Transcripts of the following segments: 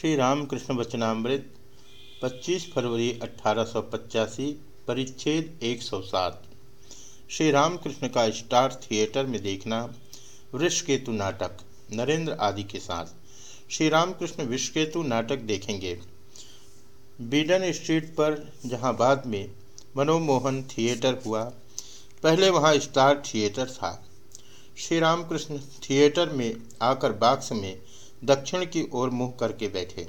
श्री रामकृष्ण वचनामृत 25 फरवरी अठारह सौ पचासी, परिच्छेद 107 श्री रामकृष्ण का स्टार थिएटर में देखना वृषकेतु नाटक, नरेंद्र आदि के साथ। श्री रामकृष्ण विश्वकेतु नाटक देखेंगे। बीडन स्ट्रीट पर, जहाँ बाद में मनोमोहन थिएटर हुआ, पहले वहाँ स्टार थिएटर था। श्री रामकृष्ण थिएटर में आकर बाक्स में दक्षिण की ओर मुँह करके बैठे।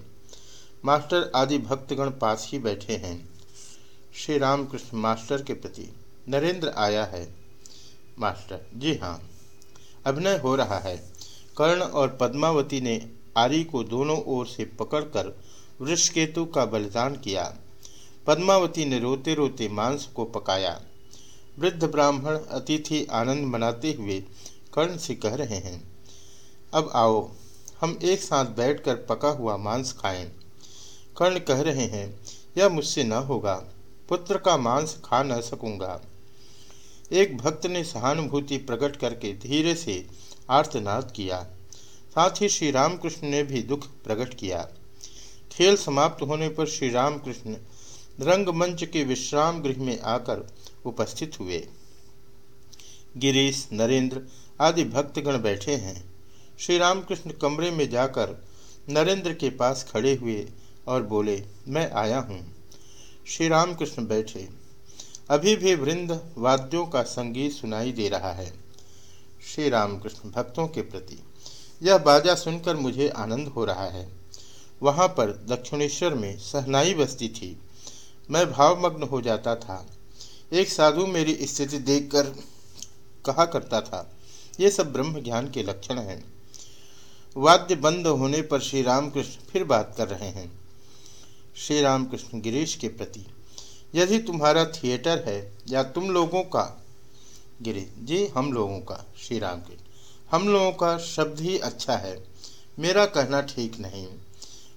मास्टर आदि भक्तगण पास ही बैठे हैं। श्री रामकृष्ण मास्टर के प्रति नरेंद्र आया है। मास्टर, जी हाँ अभिनय हो रहा है। कर्ण और पद्मावती ने आरी को दोनों ओर से पकड़कर वृषकेतु का बलिदान किया। पद्मावती ने रोते रोते मांस को पकाया। वृद्ध ब्राह्मण अतिथि आनंद मनाते हुए कर्ण से कह रहे हैं, अब आओ हम एक साथ बैठकर पका हुआ मांस खाएँ। कर्ण कह रहे हैं, यह मुझसे न होगा, पुत्र का मांस खा न सकूँगा। एक भक्त ने सहानुभूति प्रकट करके धीरे से आर्तनाद किया। साथ ही श्री रामकृष्ण ने भी दुख प्रकट किया। खेल समाप्त होने पर श्री रामकृष्ण रंगमंच के विश्राम गृह में आकर उपस्थित हुए। गिरीश, नरेंद्र आदि भक्तगण बैठे हैं। श्री रामकृष्ण कमरे में जाकर नरेंद्र के पास खड़े हुए और बोले, मैं आया हूँ। श्री रामकृष्ण बैठे। अभी भी वृंद वाद्यों का संगीत सुनाई दे रहा है श्री रामकृष्ण भक्तों के प्रति। यह बाजा सुनकर मुझे आनंद हो रहा है। वहाँ पर दक्षिणेश्वर में सहनाई बस्ती थी। मैं भावमग्न हो जाता था। एक साधु मेरी स्थिति देखकर कहा करता था, ये सब ब्रह्म ज्ञान के लक्षण हैं। वाद्य बंद होने पर श्री रामकृष्ण फिर बात कर रहे हैं। श्री रामकृष्ण गिरीश के प्रति, यदि तुम्हारा थिएटर है या तुम लोगों का गिरीश जी, हम लोगों का, श्री रामकृष्ण, हम लोगों का शब्द ही अच्छा है, मेरा कहना ठीक नहीं।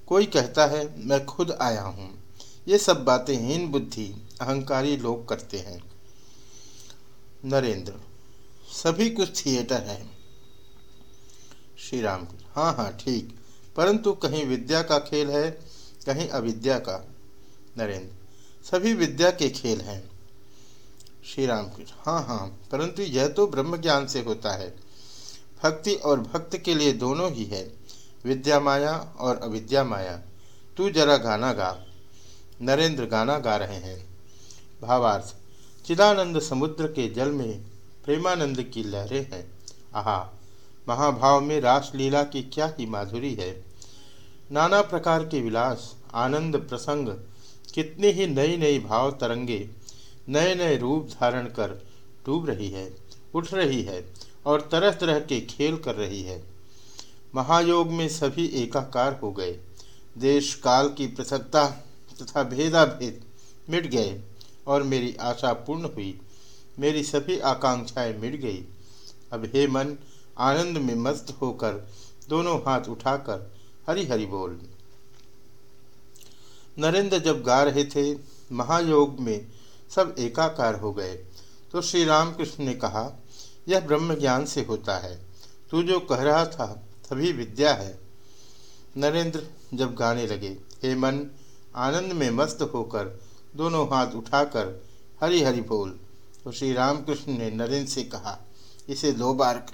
कोई कहता है, मैं खुद आया हूँ। ये सब बातें हीन बुद्धि, अहंकारी लोग करते हैं। नरेंद्र, सभी कुछ थिएटर है। श्री राम हाँ हाँ ठीक। परंतु कहीं विद्या का खेल है, कहीं अविद्या का, नरेंद्र। सभी विद्या के खेल हैं। श्री राम हाँ हाँ परंतु यह तो ब्रह्म ज्ञान से होता है। भक्ति और भक्त के लिए दोनों ही है। विद्या माया और अविद्या माया। तू जरा गाना गा। नरेंद्र गाना गा रहे हैं। भावार्थ, चिदानंद समुद्र के जल में प्रेमानंद की लहरें हैं। आहा महाभाव में रासलीला की क्या ही माधुरी है। नाना प्रकार के विलास, आनंद प्रसंग, कितने ही नई नई भाव तरंगे नए नए रूप धारण कर डूब रही है, उठ रही है और तरह तरह के खेल कर रही है। महायोग में सभी एकाकार हो गए। देश, काल की पृथकता तथा भेदाभेद मिट गए और मेरी आशा पूर्ण हुई। मेरी सभी आकांक्षाएँ मिट गई। अब हे मन आनंद में मस्त होकर दोनों हाथ उठाकर हरि हरि बोल, नरेंद्र जब गा रहे थे, महायोग में सब एकाकार हो गए। तो श्री रामकृष्ण ने कहा, यह ब्रह्म ज्ञान से होता है। तू जो कह रहा था, सभी विद्या है। नरेंद्र जब गाने लगे, हे मन, आनंद में मस्त होकर दोनों हाथ उठाकर हरि हरि बोल। तो श्री रामकृष्ण ने नरेंद्र से कहा इसे दो बार